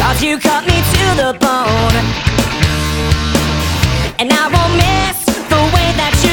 Cause you cut me to the bone. And I won't miss the way that you